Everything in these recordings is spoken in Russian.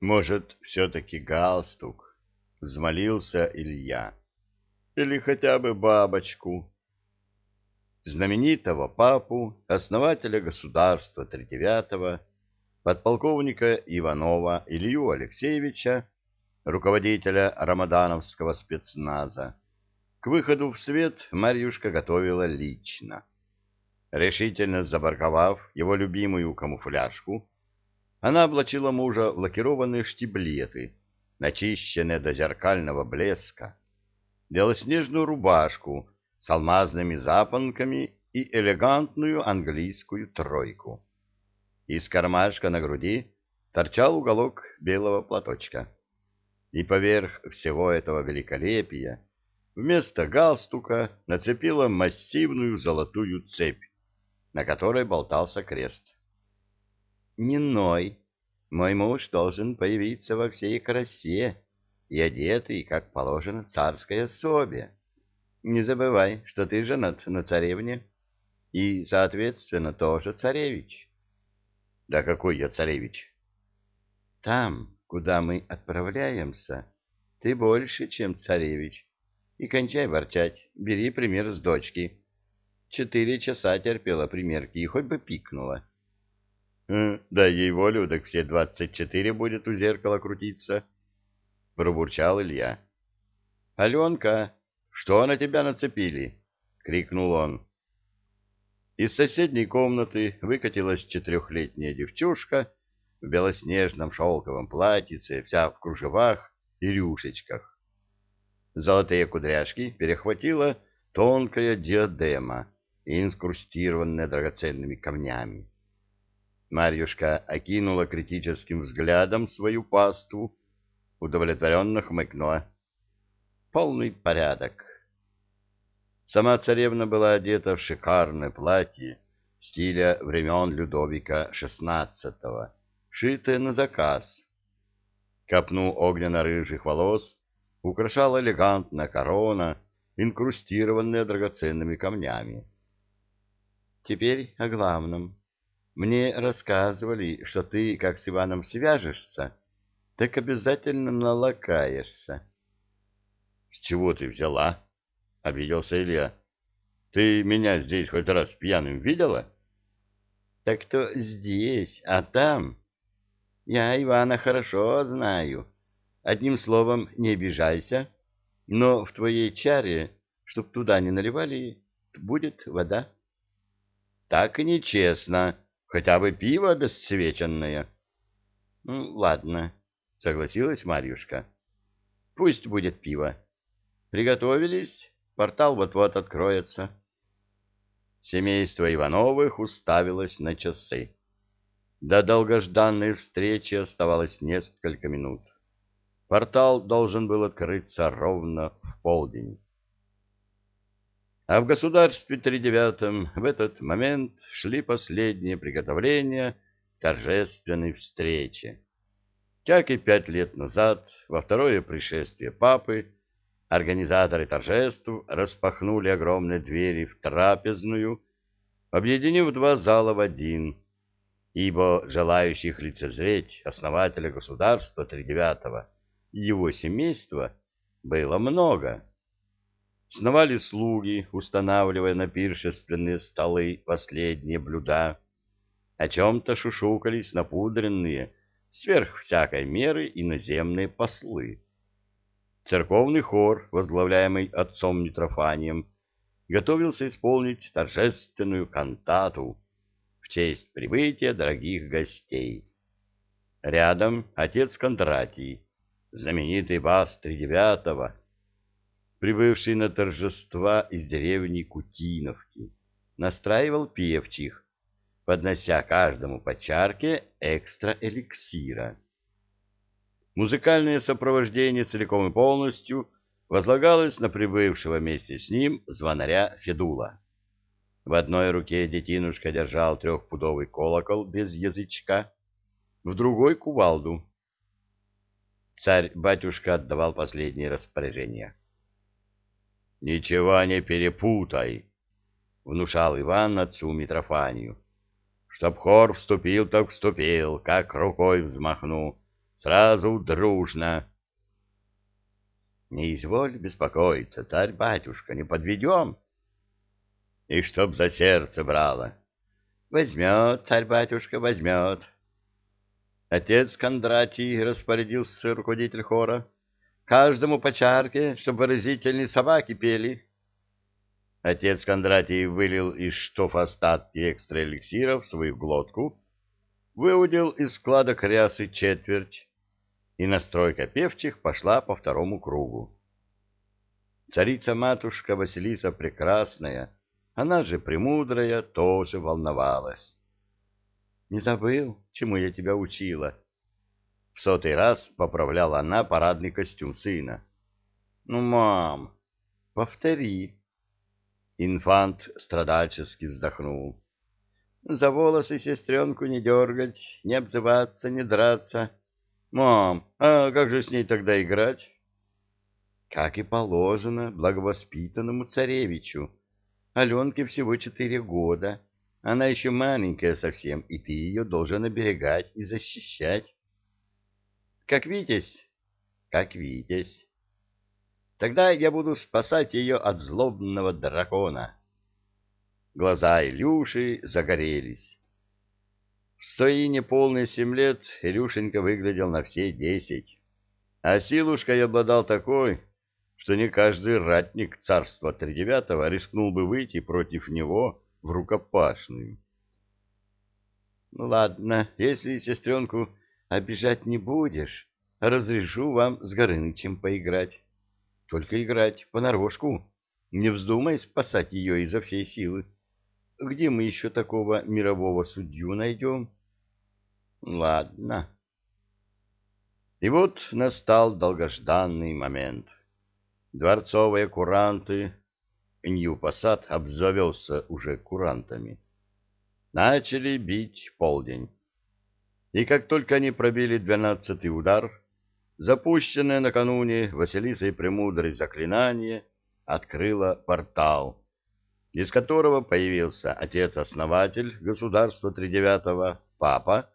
Может, все-таки галстук? Взмолился Илья. Или хотя бы бабочку? Знаменитого папу, основателя государства тридевятого, подполковника Иванова Илью Алексеевича, руководителя рамадановского спецназа, к выходу в свет Марьюшка готовила лично. Решительно забарковав его любимую камуфляжку, она облачила мужа в лакированные штиблеты, начищенные до зеркального блеска, белоснежную рубашку с алмазными запонками и элегантную английскую тройку. Из кармашка на груди торчал уголок белого платочка. И поверх всего этого великолепия вместо галстука нацепила массивную золотую цепь, на которой болтался крест. «Не ной. Мой муж должен появиться во всей красе и одетый, как положено, царской особе. Не забывай, что ты женат на царевне и, соответственно, тоже царевич». «Да какой я царевич?» «Там, куда мы отправляемся, ты больше, чем царевич. И кончай ворчать, бери пример с дочки». Четыре часа терпела примерки и хоть бы пикнула. «Э, — Дай ей волю, так все двадцать четыре будет у зеркала крутиться, — пробурчал Илья. — Аленка, что на тебя нацепили? — крикнул он. Из соседней комнаты выкатилась четырехлетняя девчушка в белоснежном шелковом платьице, вся в кружевах и рюшечках. Золотые кудряшки перехватила тонкая диадема, инкрустированная драгоценными камнями. Марьюшка окинула критическим взглядом свою паству, удовлетворенно хмыкнула. Полный порядок. Сама царевна была одета в шикарное платье стиля времен Людовика XVI, шитое на заказ. Копну огненно-рыжих волос украшала элегантная корона, инкрустированная драгоценными камнями. Теперь о главном. Мне рассказывали, что ты, как с Иваном свяжешься, так обязательно налакаешься. — С чего ты взяла? — обиделся Илья. — Ты меня здесь хоть раз пьяным видела? — Так то здесь, а там... Я Ивана хорошо знаю. Одним словом, не обижайся, но в твоей чаре, чтоб туда не наливали, будет вода. — Так и нечестно. Хотя бы пиво обесцвеченное. — Ну, ладно, — согласилась Марьюшка. — Пусть будет пиво. Приготовились? Портал вот-вот откроется. Семейство Ивановых уставилось на часы. До долгожданной встречи оставалось несколько минут. Портал должен был открыться ровно в полдень. А в государстве Тридевятом в этот момент шли последние приготовления торжественной встрече. Как и пять лет назад, во второе пришествие папы, организаторы торжеств распахнули огромные двери в трапезную, объединив два зала в один, ибо желающих лицезреть основателя государства Тридевятого и его семейства было много сновали слуги, устанавливая на пиршественные столы последние блюда. О чем-то шушукались напудренные, сверх всякой меры, иноземные послы. Церковный хор, возглавляемый отцом Митрофанием, готовился исполнить торжественную кантату в честь прибытия дорогих гостей. Рядом отец Кондратий, знаменитый бас Тридевятого, прибывший на торжества из деревни Кутиновки, настраивал певчих, поднося каждому по чарке экстра-эликсира. Музыкальное сопровождение целиком и полностью возлагалось на прибывшего вместе с ним звонаря Федула. В одной руке детинушка держал трехпудовый колокол без язычка, в другой — кувалду. Царь-батюшка отдавал последние распоряжения. — Ничего не перепутай, — внушал Иван отцу Митрофанию. — Чтоб хор вступил, так вступил, как рукой взмахну. сразу дружно. Не изволь беспокоиться, царь-батюшка, не подведем. И чтоб за сердце брало. Возьмет, царь-батюшка, возьмет. Отец Кондратий, распорядился руководитель хора, каждому по чарке, чтобы выразительные собаки пели. Отец Кондратий вылил из штоф остатки экстра-эликсира в свою глотку, выудил из складок рясы четверть, и настройка певчих пошла по второму кругу. Царица-матушка Василиса Прекрасная, она же Премудрая, тоже волновалась. «Не забыл, чему я тебя учила?» В сотый раз поправляла она парадный костюм сына. «Ну, мам, повтори». Инфант страдальчески вздохнул. «За волосы сестренку не дергать, не обзываться, не драться» Мам, а как же с ней тогда играть? Как и положено благовоспитанному царевичу. Аленке всего четыре года. Она еще маленькая совсем, и ты ее должен оберегать и защищать. Как Витязь? Как Витязь. Тогда я буду спасать ее от злобного дракона. Глаза Илюши загорелись. В свои неполные семь лет Илюшенька выглядел на все десять, а силушкой обладал такой, что не каждый ратник царства тридевятого рискнул бы выйти против него в рукопашную. Ну, ладно, если сестренку обижать не будешь, разрешу вам с Горынычем поиграть. Только играть понарошку. Не вздумай спасать ее изо всей силы. Где мы еще такого мирового судью найдем? Ладно. И вот настал долгожданный момент. Дворцовые куранты, Нью-Пассат обзавелся уже курантами, начали бить полдень. И как только они пробили двенадцатый удар, запущенное накануне Василисой Премудрой заклинание открыло портал, из которого появился отец-основатель государства Тридевятого, папа,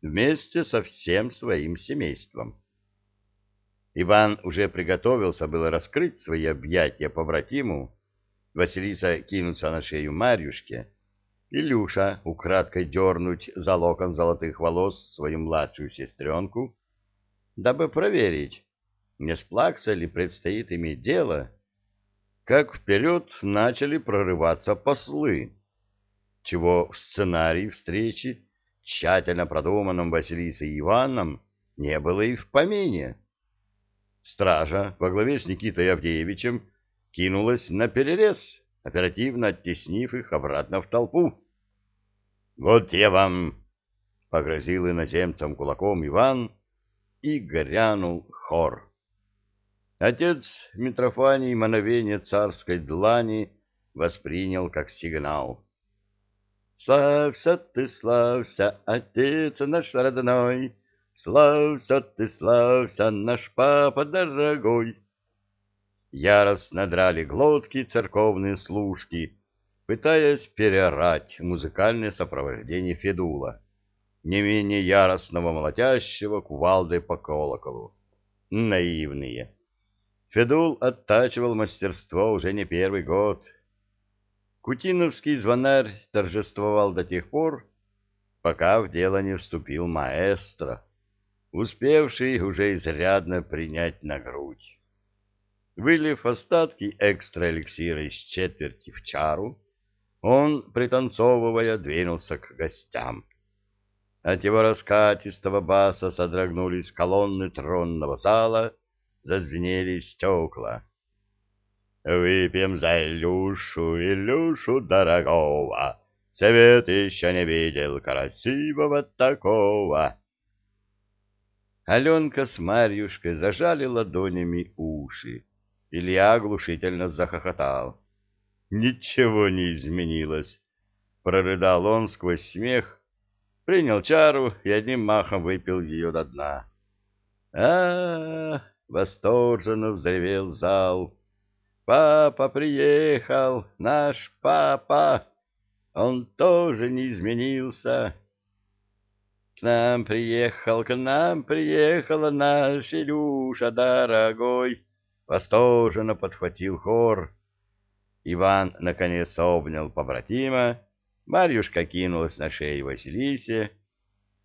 вместе со всем своим семейством. Иван уже приготовился было раскрыть свои объятия по братиму, Василиса кинуться на шею Марьюшке, Илюша украдкой дернуть за локон золотых волос свою младшую сестренку, дабы проверить, не с ли предстоит иметь дело, как вперед начали прорываться послы, чего в сценарии встречи, тщательно продуманном Василисой Иваном, не было и в помине. Стража во главе с Никитой Авдеевичем кинулась на перерез, оперативно оттеснив их обратно в толпу. — Вот я вам! — погрозил иноземцам кулаком Иван и горянул хор. Отец Митрофаний мановение царской длани воспринял как сигнал. «Славься ты, славься, отец наш родной, славься ты, славься, наш папа дорогой!» Яростно драли глотки церковные служки, пытаясь переорать музыкальное сопровождение Федула, не менее яростного молотящего кувалдой по колоколу. Наивные! Федул оттачивал мастерство уже не первый год. Кутиновский звонарь торжествовал до тех пор, пока в дело не вступил маэстро, успевший уже изрядно принять на грудь. Вылив остатки экстра-эликсира из четверти в чару, он, пританцовывая, двинулся к гостям. От его раскатистого баса содрогнулись колонны тронного зала — зазвенели стекла. «Выпьем за Илюшу, Илюшу дорогого, Совет еще не видел красивого такого». Аленка с Марьюшкой зажали ладонями уши. Илья оглушительно захохотал. Ничего не изменилось. Прорыдал он сквозь смех, принял чару и одним махом выпил ее до дна. а, -а, -а Восторженно взревел зал. «Папа приехал! Наш папа! Он тоже не изменился!» К нам приехал, к нам приехала наш Илюша дорогой. Восторженно подхватил хор. Иван наконец обнял побратима, Марьюшка кинулась на шею Василисе,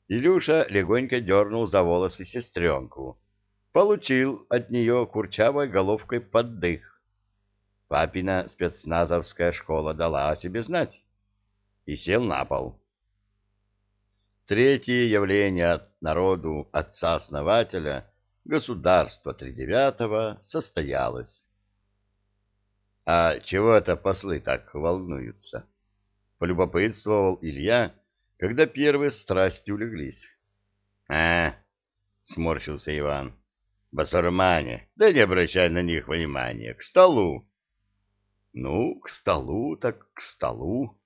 Илюша легонько дернул за волосы сестренку. Получил от нее курчавой головкой поддых. Папина спецназовская школа дала о себе знать и сел на пол. Третье явление от народу отца-основателя государства Тридевятого состоялось. А чего это послы так волнуются? Полюбопытствовал Илья, когда первые страсти улеглись. А, сморщился Иван. Басурмане, да не обращай на них внимания, к столу. Ну, к столу так к столу.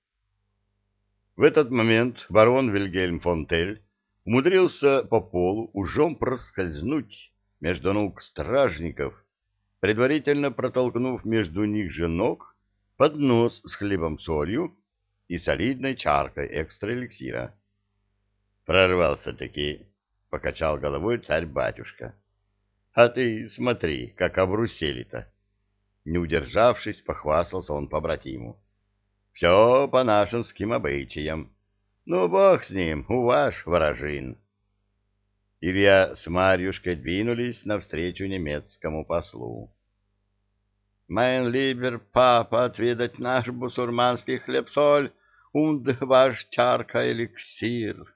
В этот момент барон Вильгельм Фонтель умудрился по полу ужом проскользнуть между ног стражников предварительно протолкнув между них же ног поднос с хлебом-солью и солидной чаркой экстра-эликсира. Прорвался-таки, — покачал головой царь-батюшка. — А ты смотри, как обрусели-то. Не удержавшись, похвастался он побратиму. — Все по нашинским обычаям. Ну, бог с ним, у ваш ворожин. Илья с Марьюшкой двинулись навстречу немецкому послу. Mein lieber папа, отведать наш бусурманский хлеб-соль und ваш чарка эликсир.